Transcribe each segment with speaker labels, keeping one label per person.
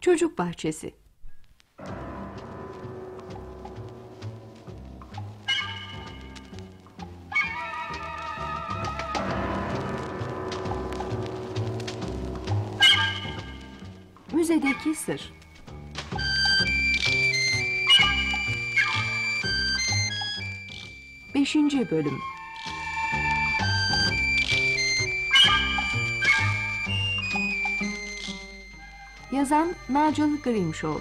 Speaker 1: Çocuk Bahçesi. Müzedeki Sır. Beşinci Bölüm Yazan Nigel Grimshaw.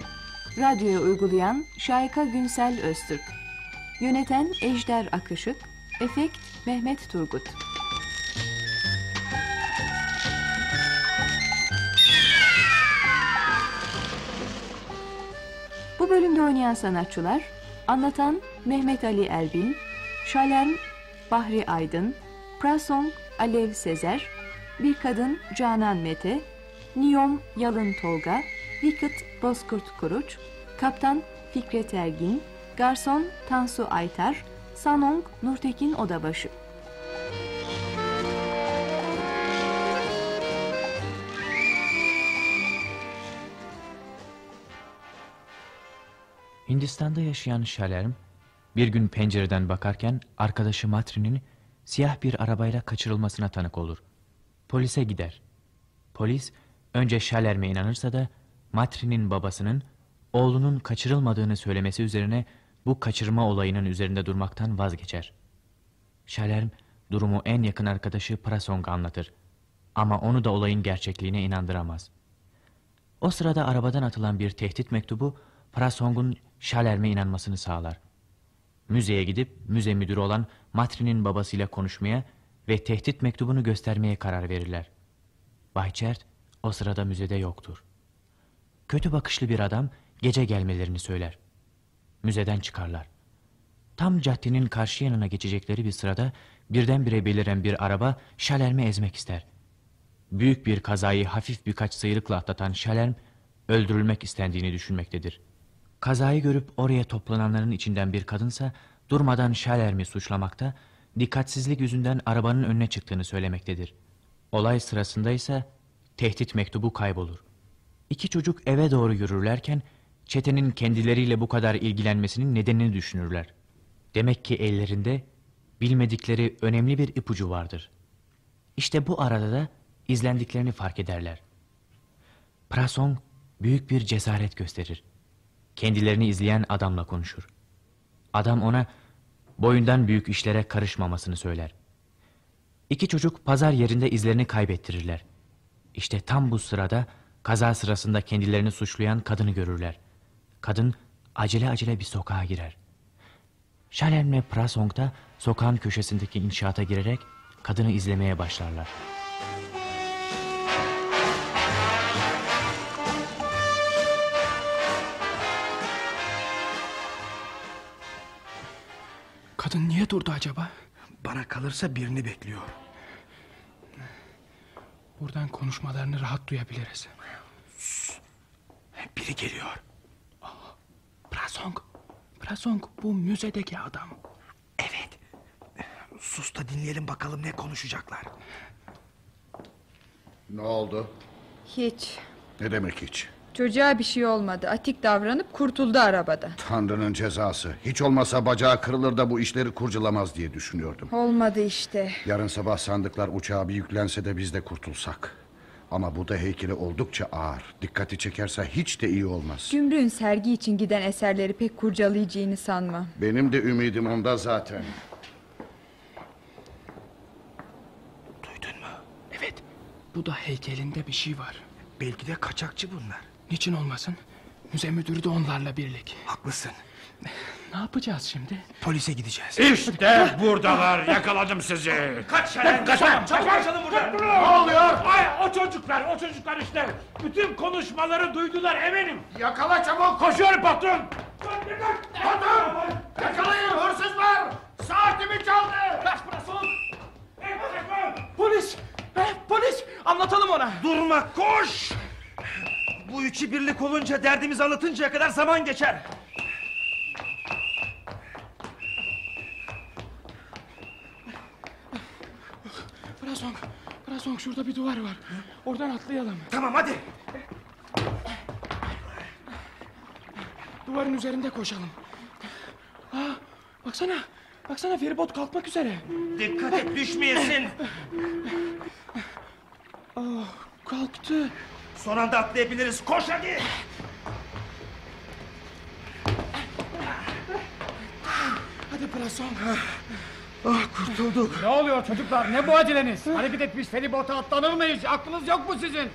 Speaker 1: Radyoya uygulayan Şayka Günsel Öztürk. Yöneten Ejder Akışık Efekt Mehmet Turgut. Bu bölümde oynayan sanatçılar Anlatan Mehmet Ali Elbin Şalerm Bahri Aydın Prasong Alev Sezer Bir Kadın Canan Mete Niyom Yalın Tolga Wicked Bozkurt Kuruç Kaptan Fikret Ergin Garson Tansu Aytar Sanong Nurtekin Odabaşı
Speaker 2: Hindistan'da yaşayan Şalerm bir gün pencereden bakarken arkadaşı Matri'nin siyah bir arabayla kaçırılmasına tanık olur. Polise gider. Polis önce Şalerm'e inanırsa da Matri'nin babasının oğlunun kaçırılmadığını söylemesi üzerine bu kaçırma olayının üzerinde durmaktan vazgeçer. Şalerm durumu en yakın arkadaşı Prasong'a anlatır. Ama onu da olayın gerçekliğine inandıramaz. O sırada arabadan atılan bir tehdit mektubu Prasong'un Şalerm'e inanmasını sağlar. Müzeye gidip müze müdürü olan Matri'nin babasıyla konuşmaya ve tehdit mektubunu göstermeye karar verirler. Bay Chert o sırada müzede yoktur. Kötü bakışlı bir adam gece gelmelerini söyler. Müzeden çıkarlar. Tam caddenin karşı yanına geçecekleri bir sırada birdenbire beliren bir araba Şalerm'i ezmek ister. Büyük bir kazayı hafif birkaç sıyrıkla atlatan Şalerm öldürülmek istendiğini düşünmektedir. Kazayı görüp oraya toplananların içinden bir kadınsa durmadan Şalerm'i suçlamakta, dikkatsizlik yüzünden arabanın önüne çıktığını söylemektedir. Olay sırasında ise tehdit mektubu kaybolur. İki çocuk eve doğru yürürlerken çetenin kendileriyle bu kadar ilgilenmesinin nedenini düşünürler. Demek ki ellerinde bilmedikleri önemli bir ipucu vardır. İşte bu arada da izlendiklerini fark ederler. Prasong büyük bir cesaret gösterir. Kendilerini izleyen adamla konuşur. Adam ona boyundan büyük işlere karışmamasını söyler. İki çocuk pazar yerinde izlerini kaybettirirler. İşte tam bu sırada kaza sırasında kendilerini suçlayan kadını görürler. Kadın acele acele bir sokağa girer. Şalemle Prasong da sokağın köşesindeki inşaata girerek kadını izlemeye başlarlar.
Speaker 3: Kadın niye durdu acaba?
Speaker 4: Bana kalırsa birini bekliyor.
Speaker 3: Buradan konuşmalarını rahat duyabiliriz.
Speaker 4: Biri geliyor.
Speaker 3: Prasong. Prasong bu müzedeki adam.
Speaker 4: Evet. Sus da dinleyelim bakalım ne konuşacaklar.
Speaker 5: Ne oldu?
Speaker 6: Hiç.
Speaker 5: Ne demek hiç?
Speaker 6: Çocuğa bir şey olmadı. Atik davranıp kurtuldu arabada.
Speaker 5: Tanrı'nın cezası. Hiç olmasa bacağı kırılır da bu işleri kurcalamaz diye düşünüyordum.
Speaker 6: Olmadı işte.
Speaker 5: Yarın sabah sandıklar uçağa bir yüklense de biz de kurtulsak. Ama bu da heykeli oldukça ağır. Dikkati çekerse hiç de iyi olmaz.
Speaker 6: Gümrüğün sergi için giden eserleri pek kurcalayacağını sanma.
Speaker 5: Benim de ümidim onda zaten.
Speaker 4: Duydun mu?
Speaker 3: Evet. Bu da heykelinde bir şey var.
Speaker 4: Belki de kaçakçı bunlar.
Speaker 3: Niçin olmasın? Müze müdürü de onlarla birlik.
Speaker 4: Haklısın.
Speaker 3: Ne yapacağız şimdi?
Speaker 4: Polise gideceğiz.
Speaker 7: İşte buradalar yakaladım sizi. Kaç şeren kaç. Kaçalım buradan.
Speaker 5: Ne oluyor?
Speaker 7: Ay o çocuklar o çocuklar işte. Bütün konuşmaları duydular eminim.
Speaker 5: Yakala çabuk.
Speaker 7: Koşuyorum patron.
Speaker 5: Patron! Yakalayın hırsızlar. Saatimi çaldı.
Speaker 7: Kaç. Ey patron.
Speaker 3: Polis! Polis! Anlatalım ona.
Speaker 7: Durma koş.
Speaker 4: Bu üçü birlik olunca derdimizi anlatıncaya kadar zaman geçer.
Speaker 3: Prasong, Prasong şurada bir duvar var. Oradan atlayalım.
Speaker 4: Tamam hadi.
Speaker 3: duvarın üzerinde koşalım. Aa, baksana. Baksana feribot kalkmak üzere.
Speaker 4: Dikkat et düşmeyesin.
Speaker 3: Kalktı.
Speaker 4: Son anda atlayabiliriz. Koş hadi.
Speaker 3: Hadi Prason.
Speaker 8: Ne oluyor çocuklar? Ne bu aceleniz? Hareket etmiş feribota atlanır mıyız? Aklınız yok mu sizin?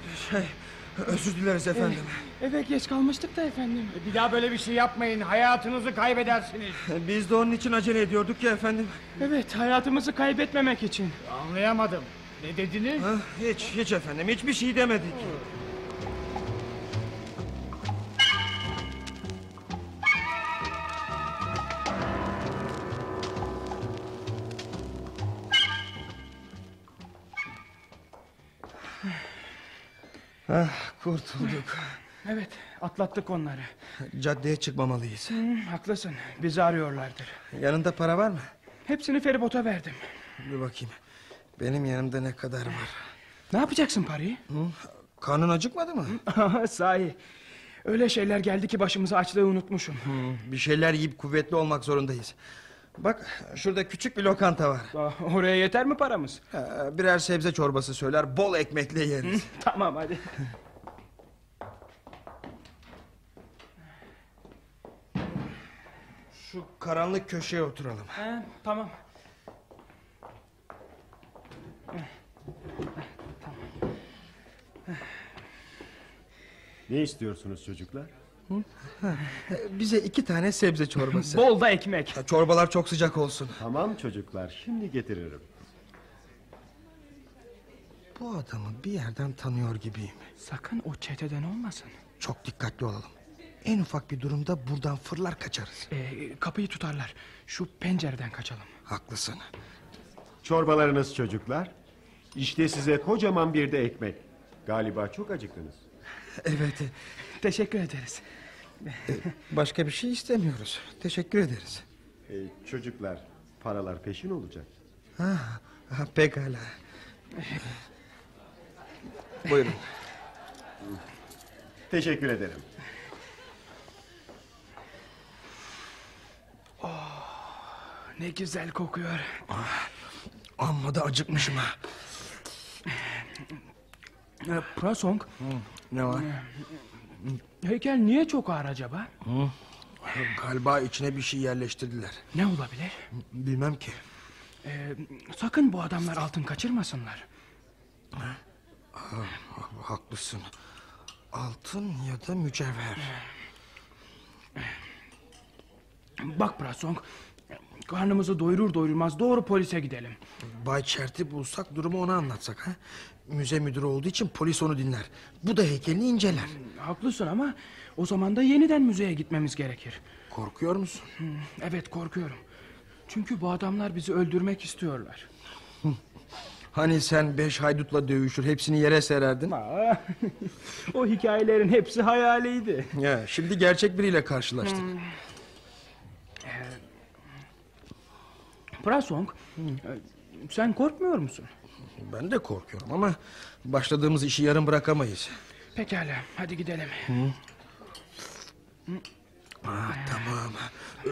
Speaker 4: Özür dileriz efendim.
Speaker 3: Eve geç kalmıştık da efendim.
Speaker 8: Bir daha böyle bir şey yapmayın. Hayatınızı kaybedersiniz.
Speaker 4: Biz de onun için acele ediyorduk ya efendim.
Speaker 3: Evet hayatımızı kaybetmemek için.
Speaker 8: Anlayamadım. Ne dediniz?
Speaker 4: Hiç hiç efendim hiçbir şey demedik. Kurtulduk.
Speaker 3: Evet atlattık onları.
Speaker 4: Caddeye çıkmamalıyız.
Speaker 3: Hı, haklısın bizi arıyorlardır.
Speaker 4: Yanında para var mı?
Speaker 3: Hepsini feribota verdim.
Speaker 4: Bir bakayım. Benim yanımda ne kadar var?
Speaker 3: Ne yapacaksın parayı?
Speaker 4: Karnın acıkmadı mı?
Speaker 3: Sahi. Öyle şeyler geldi ki başımıza açlığı unutmuşum.
Speaker 4: Bir şeyler yiyip kuvvetli olmak zorundayız. Bak şurada küçük bir lokanta var.
Speaker 3: Aa, Oraya yeter mi paramız?
Speaker 4: Birer sebze çorbası söyler bol ekmekle yeriz.
Speaker 3: Tamam hadi.
Speaker 4: Şu karanlık köşeye oturalım.
Speaker 3: He, tamam.
Speaker 9: Ne istiyorsunuz çocuklar?
Speaker 4: Bize iki tane sebze çorbası.
Speaker 3: Bol da ekmek.
Speaker 4: Çorbalar çok sıcak olsun.
Speaker 9: Tamam çocuklar şimdi getiririm.
Speaker 4: Bu adamı bir yerden tanıyor gibiyim.
Speaker 3: Sakın o çeteden olmasın.
Speaker 4: Çok dikkatli olalım. En ufak bir durumda buradan fırlar kaçarız.
Speaker 3: Ee, kapıyı tutarlar. Şu pencereden kaçalım.
Speaker 4: Haklısın.
Speaker 9: Çorbalarınız çocuklar. İşte size kocaman bir de ekmek. Galiba çok acıktınız.
Speaker 4: Evet.
Speaker 3: Teşekkür ederiz.
Speaker 4: Başka bir şey istemiyoruz. Teşekkür ederiz.
Speaker 9: Ee, çocuklar paralar peşin olacak.
Speaker 4: Ha, ha, pekala. Buyurun.
Speaker 9: Teşekkür ederim.
Speaker 3: Ne güzel kokuyor.
Speaker 4: Amma da acıkmışım ha.
Speaker 3: Ee, Prasong,
Speaker 4: Ne var?
Speaker 3: heykel niye çok ağır acaba?
Speaker 4: Galiba içine bir şey yerleştirdiler.
Speaker 3: Ne olabilir?
Speaker 4: Bilmem ki.
Speaker 3: Ee, sakın bu adamlar altın kaçırmasınlar.
Speaker 4: Haklısın. Altın ya da mücevher.
Speaker 3: Bak Prasong, karnımızı doyurur doyurmaz doğru polise gidelim.
Speaker 4: Bay Çert'i bulsak durumu ona anlatsak ha? Müze müdürü olduğu için polis onu dinler. Bu da heykelini inceler.
Speaker 3: Haklısın ama o zaman da yeniden müzeye gitmemiz gerekir.
Speaker 4: Korkuyor musun?
Speaker 3: Hmm, Evet korkuyorum. Çünkü bu adamlar bizi öldürmek istiyorlar.
Speaker 4: Hani sen beş haydutla dövüşür hepsini yere sererdin?
Speaker 3: Aa, o hikayelerin hepsi hayaliydi.
Speaker 4: Ya, şimdi gerçek biriyle karşılaştık.
Speaker 3: Prasong, e, sen korkmuyor musun?
Speaker 4: Ben de korkuyorum ama başladığımız işi yarım bırakamayız.
Speaker 3: Pekala, hadi gidelim.
Speaker 4: Ah, tamam.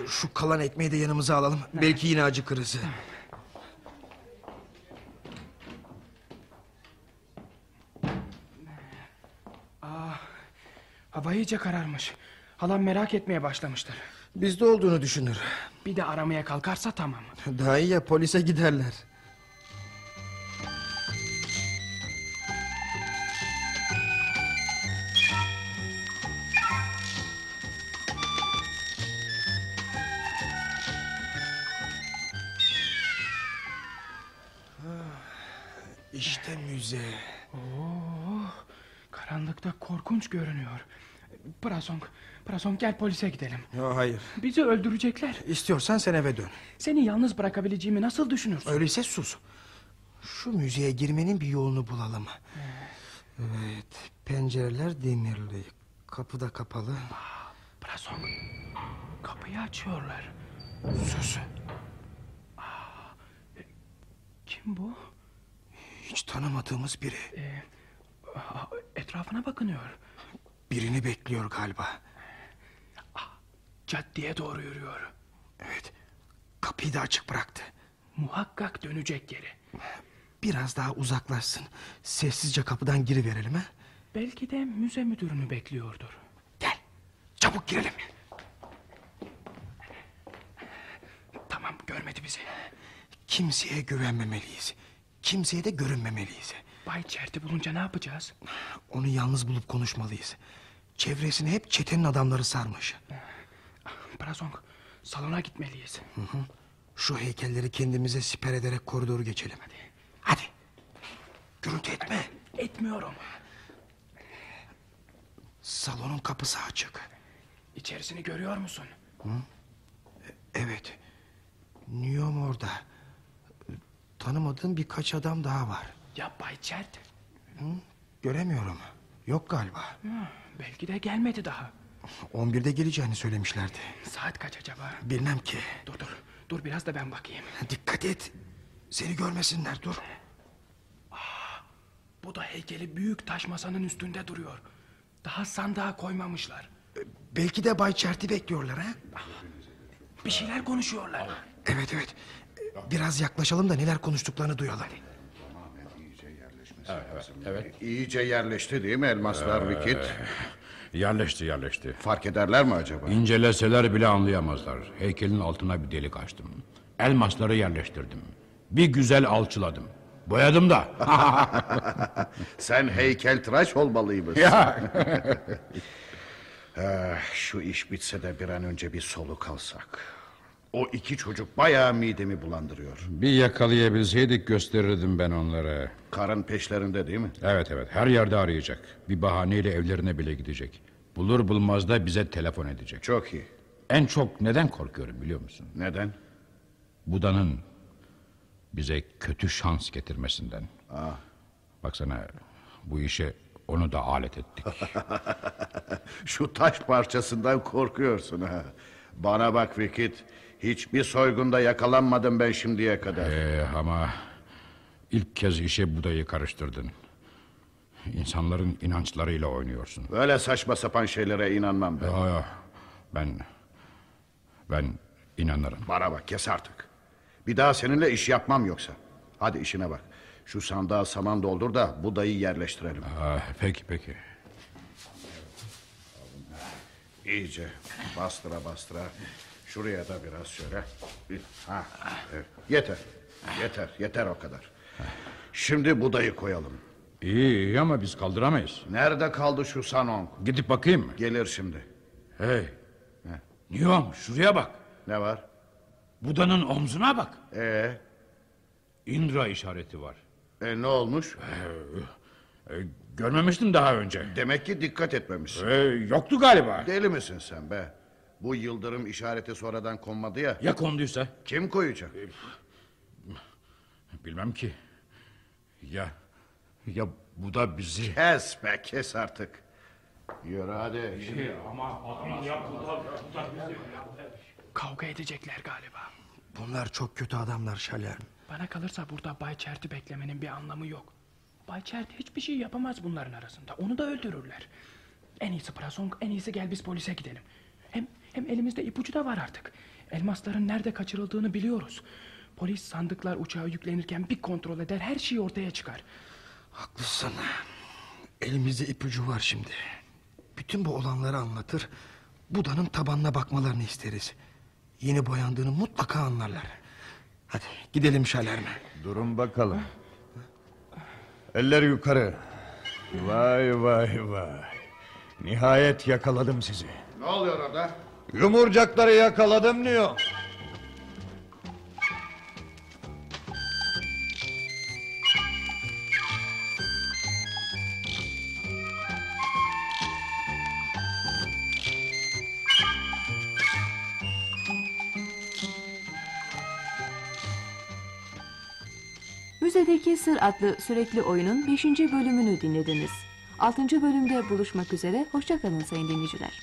Speaker 4: Şu kalan ekmeği de yanımıza alalım. Belki yine acıkırız.
Speaker 3: Hava iyice kararmış. Halam merak etmeye başlamıştır.
Speaker 4: Bizde olduğunu düşünür.
Speaker 3: Bir de aramaya kalkarsa tamam.
Speaker 4: Daha iyi ya polise giderler. İşte müze.
Speaker 3: Karanlıkta korkunç görünüyor. Prasong, Prasong gel polise gidelim.
Speaker 4: Ya hayır.
Speaker 3: Bizi öldürecekler.
Speaker 4: İstiyorsan sen eve dön.
Speaker 3: Seni yalnız bırakabileceğimi nasıl düşünürsün?
Speaker 4: Öyleyse sus. Şu müzeye girmenin bir yolunu bulalım. Evet, pencereler demirli. Kapı da kapalı.
Speaker 3: Prasong, kapıyı açıyorlar.
Speaker 4: Sus.
Speaker 3: Kim bu?
Speaker 4: Hiç tanımadığımız biri.
Speaker 3: Aa, Etrafına bakınıyor.
Speaker 4: Birini bekliyor galiba.
Speaker 3: caddeye doğru yürüyor.
Speaker 4: Evet. Kapıyı da açık bıraktı.
Speaker 3: Muhakkak dönecek geri.
Speaker 4: Biraz daha uzaklaşsın. Sessizce kapıdan giriverelim ha.
Speaker 3: Belki de müze müdürünü bekliyordur.
Speaker 4: Gel. Çabuk girelim.
Speaker 3: Tamam görmedi bizi.
Speaker 4: Kimseye güvenmemeliyiz. Kimseye de görünmemeliyiz.
Speaker 3: Bay Çerti bulunca ne yapacağız?
Speaker 4: Onu yalnız bulup konuşmalıyız. Çevresini hep çetenin adamları sarmış.
Speaker 3: Prazong salona gitmeliyiz.
Speaker 4: Hı hı. Şu heykelleri kendimize siper ederek koridoru geçelim. Hadi. Hadi. Gürültü etme.
Speaker 3: Etmiyorum.
Speaker 4: Salonun kapısı açık.
Speaker 3: İçerisini görüyor musun?
Speaker 4: Hı? Evet. Niyom orada. Tanımadığım birkaç adam daha var.
Speaker 3: Ya Bay Çert?
Speaker 4: Hı? Göremiyorum. Yok galiba.
Speaker 3: Hı, belki de gelmedi daha.
Speaker 4: 11'de geleceğini söylemişlerdi.
Speaker 3: Saat kaç acaba?
Speaker 4: Bilmem ki.
Speaker 3: Dur dur. Dur biraz da ben bakayım.
Speaker 4: Dikkat et. Seni görmesinler dur.
Speaker 3: Aa, bu da heykeli büyük taş masanın üstünde duruyor. Daha sandığa koymamışlar.
Speaker 4: Belki de Bay Çert'i bekliyorlar ha?
Speaker 3: Bir şeyler konuşuyorlar.
Speaker 4: Evet evet. Biraz yaklaşalım da neler konuştuklarını duyalım.
Speaker 7: Evet, evet, evet.
Speaker 5: İyice yerleşti değil mi elmaslar
Speaker 7: Ee,
Speaker 5: Vikit?
Speaker 7: Yerleşti yerleşti.
Speaker 5: Fark ederler mi acaba?
Speaker 7: İnceleseler bile anlayamazlar. Heykelin altına bir delik açtım. Elmasları yerleştirdim. Bir güzel alçıladım. Boyadım da.
Speaker 5: Sen heykel tıraş olmalıymışsın.
Speaker 7: Ya.
Speaker 5: Ah, Şu iş bitse de bir an önce bir soluk alsak. O iki çocuk bayağı midemi bulandırıyor.
Speaker 7: bir yakalayabilseydik gösterirdim ben onlara.
Speaker 5: Karın peşlerinde değil mi?
Speaker 7: Evet evet her yerde arayacak. Bir bahaneyle evlerine bile gidecek. Bulur bulmaz da bize telefon edecek.
Speaker 5: Çok iyi.
Speaker 7: En çok neden korkuyorum biliyor musun?
Speaker 5: Neden?
Speaker 7: Buda'nın bize kötü şans getirmesinden.
Speaker 5: Ah.
Speaker 7: Baksana bu işe onu da alet ettik.
Speaker 5: Şu taş parçasından korkuyorsun ha. Bana bak Vikit. Hiçbir soygunda yakalanmadım ben şimdiye kadar.
Speaker 7: Ee, ama ilk kez işe Buda'yı karıştırdın. İnsanların inançlarıyla oynuyorsun.
Speaker 5: Böyle saçma sapan şeylere inanmam ben.
Speaker 7: Yo, yo. Ben ben inanırım.
Speaker 5: Bana bak kes artık. Bir daha seninle iş yapmam yoksa. Hadi işine bak. Şu sandığa saman doldur da budayı yerleştirelim.
Speaker 7: Aa, peki peki.
Speaker 5: İyice bastıra bastıra. Şuraya da biraz şöyle. Ha, evet. Yeter. Yeter. Yeter o kadar. Şimdi budayı koyalım.
Speaker 7: İyi, iyi ama biz kaldıramayız.
Speaker 5: Nerede kaldı şu Sanong?
Speaker 7: Gidip bakayım mı?
Speaker 5: Gelir şimdi.
Speaker 7: Hey. Niyom şuraya bak.
Speaker 5: Ne var?
Speaker 7: Buda'nın omzuna bak.
Speaker 5: Ee,
Speaker 7: Indra işareti var.
Speaker 5: e, ne olmuş?
Speaker 7: Ee, görmemiştim daha önce.
Speaker 5: Demek ki dikkat etmemişsin.
Speaker 7: Ee, yoktu galiba.
Speaker 5: Deli misin sen be? Bu yıldırım işareti sonradan konmadı ya.
Speaker 7: Ya konduysa?
Speaker 5: Kim koyacak?
Speaker 7: Bilmem ki. Ya ya bu da bizi...
Speaker 5: Kes be kes artık. Yürü hadi.
Speaker 3: Kavga edecekler galiba.
Speaker 4: Bunlar çok kötü adamlar Şaler.
Speaker 3: Bana kalırsa burada Bay Çert'i beklemenin bir anlamı yok. Bay Çert hiçbir şey yapamaz bunların arasında. Onu da öldürürler. En iyisi Prasong, en iyisi gel biz polise gidelim. Hem hem elimizde ipucu da var artık. Elmasların nerede kaçırıldığını biliyoruz. Polis sandıklar uçağa yüklenirken bir kontrol eder, her şey ortaya çıkar.
Speaker 4: Haklısın. Elimizde ipucu var şimdi. Bütün bu olanları anlatır. Buda'nın tabanına bakmalarını isteriz. Yeni boyandığını mutlaka anlarlar. Hadi gidelim Şalerme.
Speaker 10: Durun bakalım. Eller yukarı. Vay vay vay. Nihayet yakaladım sizi.
Speaker 5: Ne oluyor orada?
Speaker 10: Yumurcakları yakaladım diyor.
Speaker 1: Müzedeki Sır adlı sürekli oyunun 5. bölümünü dinlediniz. 6. bölümde buluşmak üzere, hoşçakalın sayın dinleyiciler.